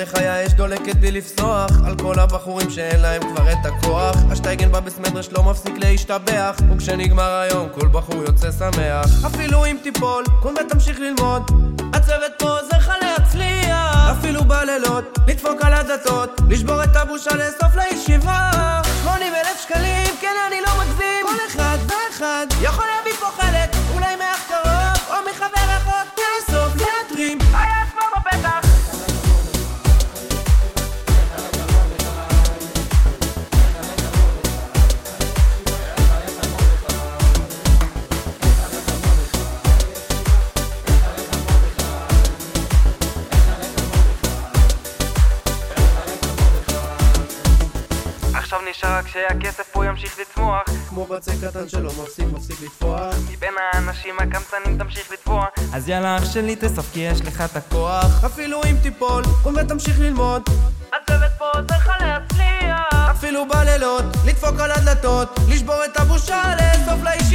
בהיכל האש דולקת בלי לפסוח? על כל הבחורים שאין להם כבר את הכוח. השטייגן בא בסמדרש לא מפסיק להשתבח. וכשנגמר היום כל בחור יוצא שמח. אפילו אם תיפול קום ותמשיך ללמוד. הצוות פה עוזר לך להצליח. אפילו בלילות לדפוק על הדלתות לשבור את הבושה לאסוף לישיבה. 80 אלף שקלים כן אני לא מגזים. כל אחד ואחד יכול להביא פה חלק נשאר רק שהכסף פה ימשיך לצמוח. כמו בצק קטן שלא מפסיק מפסיק לפרוח מבין האנשים הקמצנים תמשיך לתבוע אז יאללה אח שלי כי יש לך את הכוח. כוח אפילו אם תיפול קום ותמשיך ללמוד. הצוות פה עוזר לך להצליח אפילו בלילות לדפוק על הדלתות לשבור את הבושה לאסוף לישיבה